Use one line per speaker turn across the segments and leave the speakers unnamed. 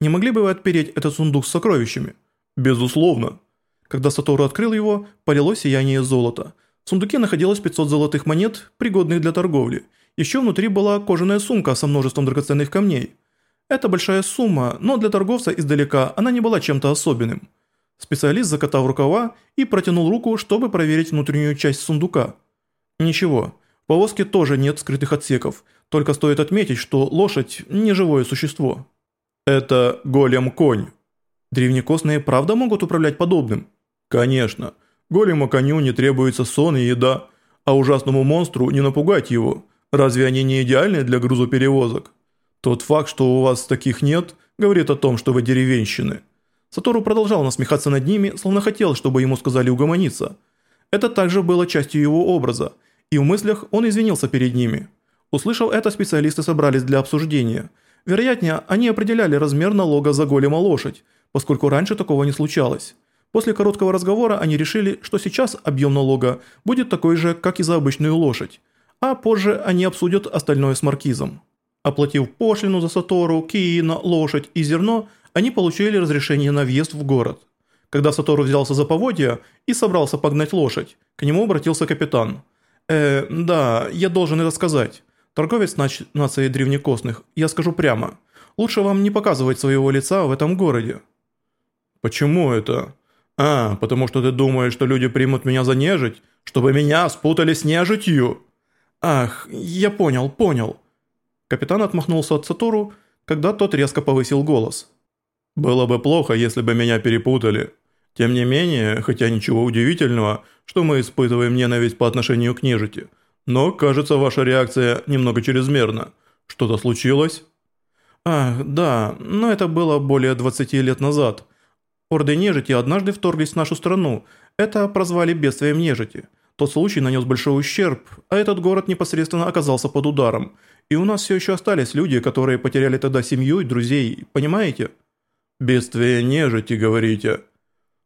Не могли бы вы отпереть этот сундук с сокровищами?» «Безусловно». Когда Сатору открыл его, полилось сияние золота. В сундуке находилось 500 золотых монет, пригодных для торговли. Еще внутри была кожаная сумка со множеством драгоценных камней. Это большая сумма, но для торговца издалека она не была чем-то особенным. Специалист закатал рукава и протянул руку, чтобы проверить внутреннюю часть сундука. Ничего, в повозке тоже нет скрытых отсеков, только стоит отметить, что лошадь – не живое существо. Это голем-конь. Древнекостные правда могут управлять подобным? Конечно. Голему-коню не требуется сон и еда, а ужасному монстру не напугать его. Разве они не идеальны для грузоперевозок? Тот факт, что у вас таких нет, говорит о том, что вы деревенщины. Сатору продолжал насмехаться над ними, словно хотел, чтобы ему сказали угомониться. Это также было частью его образа, и в мыслях он извинился перед ними. Услышав это, специалисты собрались для обсуждения. Вероятнее, они определяли размер налога за голема лошадь, поскольку раньше такого не случалось. После короткого разговора они решили, что сейчас объем налога будет такой же, как и за обычную лошадь, а позже они обсудят остальное с маркизом. Оплатив пошлину за Сатору, Киина, лошадь и зерно, они получили разрешение на въезд в город. Когда Сатору взялся за поводья и собрался погнать лошадь, к нему обратился капитан. «Э, да, я должен это сказать. Торговец нач нации древнекостных, я скажу прямо. Лучше вам не показывать своего лица в этом городе». «Почему это?» «А, потому что ты думаешь, что люди примут меня за нежить, чтобы меня спутали с нежитью?» «Ах, я понял, понял». Капитан отмахнулся от Сатору, когда тот резко повысил голос. Было бы плохо, если бы меня перепутали. Тем не менее, хотя ничего удивительного, что мы испытываем ненависть по отношению к нежити. Но, кажется, ваша реакция немного чрезмерна. Что-то случилось? Ах, да, но это было более 20 лет назад. Орды нежити однажды вторглись в нашу страну. Это прозвали бедствием нежити. Тот случай нанес большой ущерб, а этот город непосредственно оказался под ударом. И у нас все еще остались люди, которые потеряли тогда семью и друзей, понимаете? «Бедствие нежити, говорите?»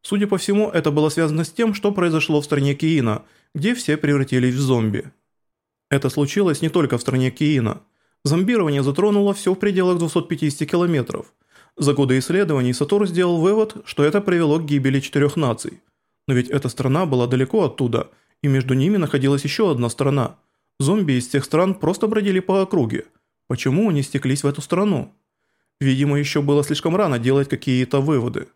Судя по всему, это было связано с тем, что произошло в стране Киина, где все превратились в зомби. Это случилось не только в стране Киина. Зомбирование затронуло все в пределах 250 километров. За годы исследований Сатор сделал вывод, что это привело к гибели четырех наций. Но ведь эта страна была далеко оттуда, и между ними находилась еще одна страна. Зомби из тех стран просто бродили по округе. Почему они стеклись в эту страну? Видимо, еще было слишком рано делать какие-то выводы.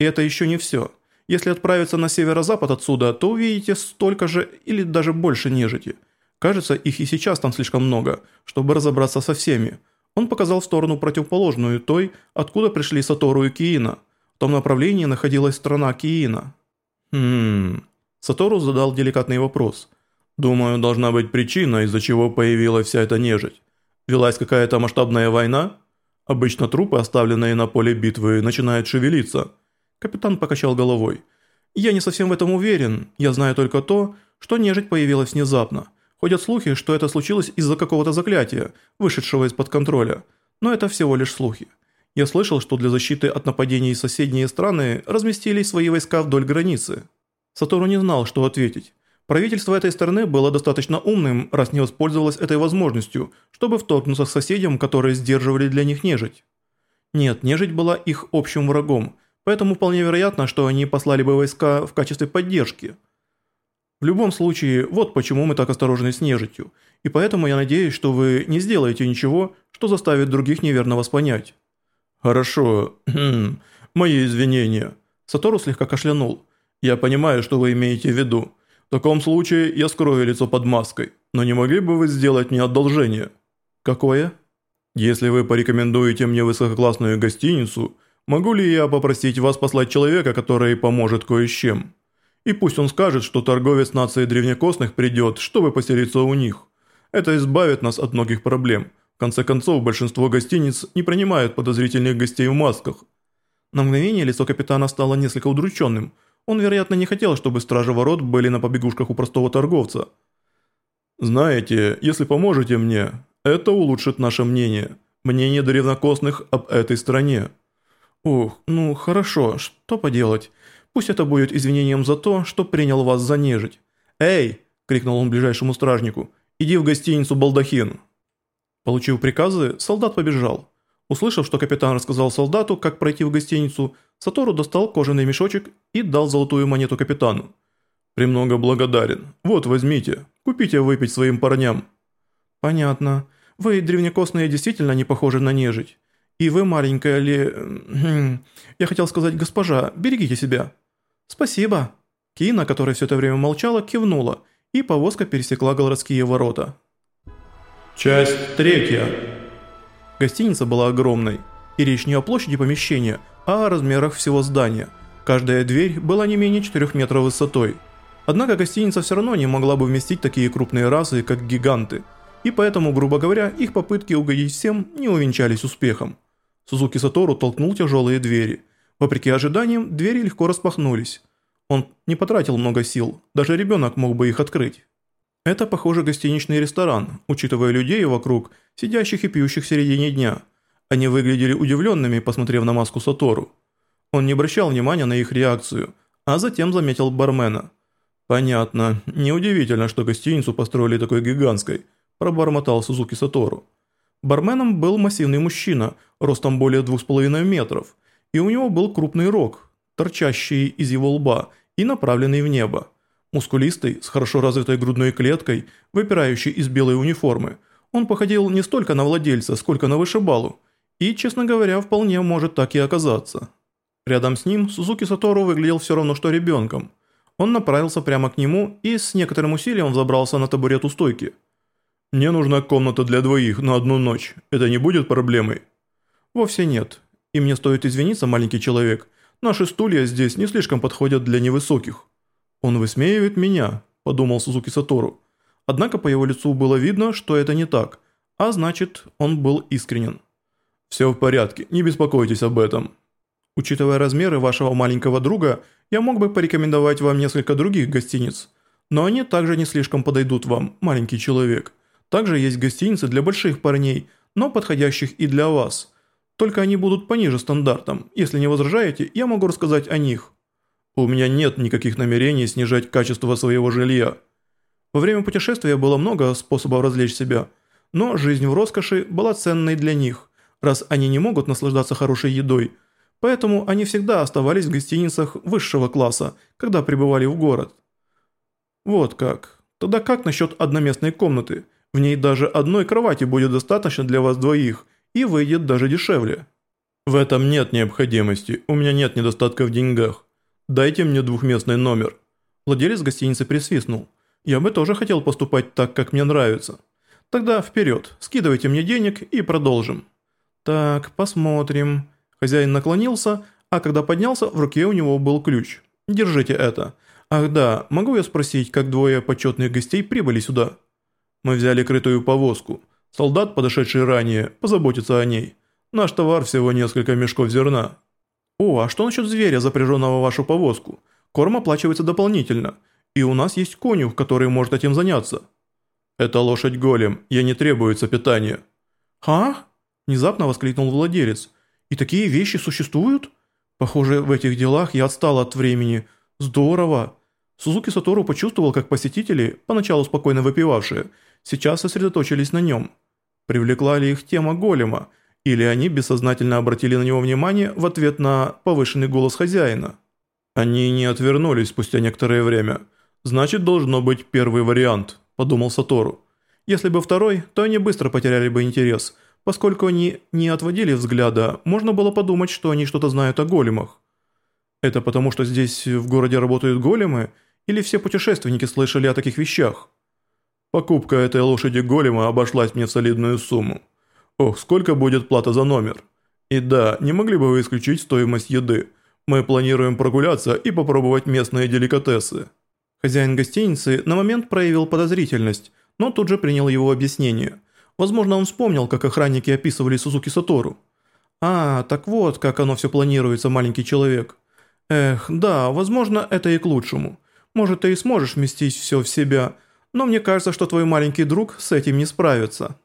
И это еще не все. Если отправиться на северо-запад отсюда, то увидите столько же или даже больше нежити. Кажется, их и сейчас там слишком много, чтобы разобраться со всеми. Он показал в сторону противоположную той, откуда пришли Сатору и Киина. В том направлении находилась страна Киина. Хм... Сатору задал деликатный вопрос. «Думаю, должна быть причина, из-за чего появилась вся эта нежить. Велась какая-то масштабная война?» Обычно трупы, оставленные на поле битвы, начинают шевелиться. Капитан покачал головой. Я не совсем в этом уверен. Я знаю только то, что нежить появилась внезапно. Ходят слухи, что это случилось из-за какого-то заклятия, вышедшего из-под контроля. Но это всего лишь слухи. Я слышал, что для защиты от нападений соседние страны разместили свои войска вдоль границы. Сатору не знал, что ответить. Правительство этой страны было достаточно умным, раз не воспользовалось этой возможностью, чтобы вторгнуться к соседям, которые сдерживали для них нежить. Нет, нежить была их общим врагом, поэтому вполне вероятно, что они послали бы войска в качестве поддержки. В любом случае, вот почему мы так осторожны с нежитью, и поэтому я надеюсь, что вы не сделаете ничего, что заставит других неверно вас понять. Хорошо, мои извинения. Сатору слегка кашлянул. Я понимаю, что вы имеете в виду. В таком случае я скрою лицо под маской, но не могли бы вы сделать мне одолжение? Какое? Если вы порекомендуете мне высококлассную гостиницу, могу ли я попросить вас послать человека, который поможет кое с чем? И пусть он скажет, что торговец нации древнекостных придет, чтобы поселиться у них. Это избавит нас от многих проблем. В конце концов, большинство гостиниц не принимают подозрительных гостей в масках. На мгновение лицо капитана стало несколько удрученным – он, вероятно, не хотел, чтобы стражи ворот были на побегушках у простого торговца. «Знаете, если поможете мне, это улучшит наше мнение, мнение древнокосных об этой стране». «Ух, ну хорошо, что поделать. Пусть это будет извинением за то, что принял вас за нежить». «Эй!» – крикнул он ближайшему стражнику. «Иди в гостиницу «Балдахин». Получив приказы, солдат побежал. Услышав, что капитан рассказал солдату, как пройти в гостиницу, Сатору достал кожаный мешочек и дал золотую монету капитану. «Премного благодарен. Вот, возьмите. Купите выпить своим парням».
«Понятно. Вы, древнекосные, действительно не похожи на нежить. И вы, маленькая ли... Я хотел сказать, госпожа, берегите себя». «Спасибо». Кина, которая все это время молчала, кивнула, и повозка пересекла городские ворота.
Часть третья.
Гостиница была огромной, и речь не о площади помещения, а о размерах всего здания. Каждая дверь была не менее 4 метров высотой. Однако гостиница все равно не могла бы вместить такие крупные расы, как гиганты, и поэтому, грубо говоря, их попытки угодить всем не увенчались успехом. Сузуки Сатору толкнул тяжелые двери. Вопреки ожиданиям, двери легко распахнулись. Он не потратил много сил, даже ребенок мог бы их открыть. Это, похоже, гостиничный ресторан, учитывая людей вокруг, сидящих и пьющих в середине дня. Они выглядели удивленными, посмотрев на маску Сатору. Он не обращал внимания на их реакцию, а затем заметил бармена. «Понятно. Неудивительно, что гостиницу построили такой гигантской», – пробормотал Сузуки Сатору. Барменом был массивный мужчина, ростом более двух с половиной метров, и у него был крупный рог, торчащий из его лба и направленный в небо. Мускулистый, с хорошо развитой грудной клеткой, выпирающий из белой униформы, он походил не столько на владельца, сколько на вышибалу, и, честно говоря, вполне может так и оказаться. Рядом с ним Сузуки Сатору выглядел все равно что ребенком. Он направился прямо к нему и с некоторым усилием взобрался на табурет у стойки. «Мне нужна комната для двоих на одну ночь. Это не будет проблемой?» «Вовсе нет. И мне стоит извиниться, маленький человек. Наши стулья здесь не слишком подходят для невысоких». «Он высмеивает меня», – подумал Сузуки Сатору. Однако по его лицу было видно, что это не так, а значит, он был искренен. «Все в порядке, не беспокойтесь об этом». Учитывая размеры вашего маленького друга, я мог бы порекомендовать вам несколько других гостиниц. Но они также не слишком подойдут вам, маленький человек. Также есть гостиницы для больших парней, но подходящих и для вас. Только они будут пониже стандартам. Если не возражаете, я могу рассказать о них. У меня нет никаких намерений снижать качество своего жилья. Во время путешествия было много способов развлечь себя, но жизнь в роскоши была ценной для них, раз они не могут наслаждаться хорошей едой, поэтому они всегда оставались в гостиницах высшего класса, когда прибывали в город. Вот как. Тогда как насчет одноместной комнаты? В ней даже одной кровати будет достаточно для вас двоих и выйдет даже дешевле. В этом нет необходимости, у меня нет недостатка в деньгах. «Дайте мне двухместный номер». Владелец гостиницы присвистнул. «Я бы тоже хотел поступать так, как мне нравится. Тогда вперед, скидывайте мне денег и продолжим». «Так, посмотрим». Хозяин наклонился, а когда поднялся, в руке у него был ключ. «Держите это. Ах да, могу я спросить, как двое почетных гостей прибыли сюда?» «Мы взяли крытую повозку. Солдат, подошедший ранее, позаботится о ней. Наш товар всего несколько мешков зерна». «О, а что насчет зверя, запряженного в вашу повозку? Корм оплачивается дополнительно, и у нас есть конюх, который может этим заняться». «Это лошадь-голем, ей не требуется питание». «Ха?» – внезапно воскликнул владелец. «И такие вещи существуют? Похоже, в этих делах я отстал от времени. Здорово!» Сузуки Сатору почувствовал, как посетители, поначалу спокойно выпивавшие, сейчас сосредоточились на нем. Привлекла ли их тема голема – или они бессознательно обратили на него внимание в ответ на повышенный голос хозяина. Они не отвернулись спустя некоторое время. Значит, должно быть первый вариант, подумал Сатору. Если бы второй, то они быстро потеряли бы интерес. Поскольку они не отводили взгляда, можно было подумать, что они что-то знают о големах. Это потому, что здесь в городе работают големы, или все путешественники слышали о таких вещах? Покупка этой лошади голема обошлась мне в солидную сумму. Ох, сколько будет плата за номер? И да, не могли бы вы исключить стоимость еды? Мы планируем прогуляться и попробовать местные деликатесы. Хозяин гостиницы на момент проявил подозрительность, но тут же принял его объяснение. Возможно, он вспомнил, как охранники описывали Сузуки Сатору. «А, так вот, как оно все планируется, маленький человек. Эх, да, возможно, это и к лучшему. Может, ты и сможешь вместить все в себя, но мне кажется, что твой маленький друг с этим не справится».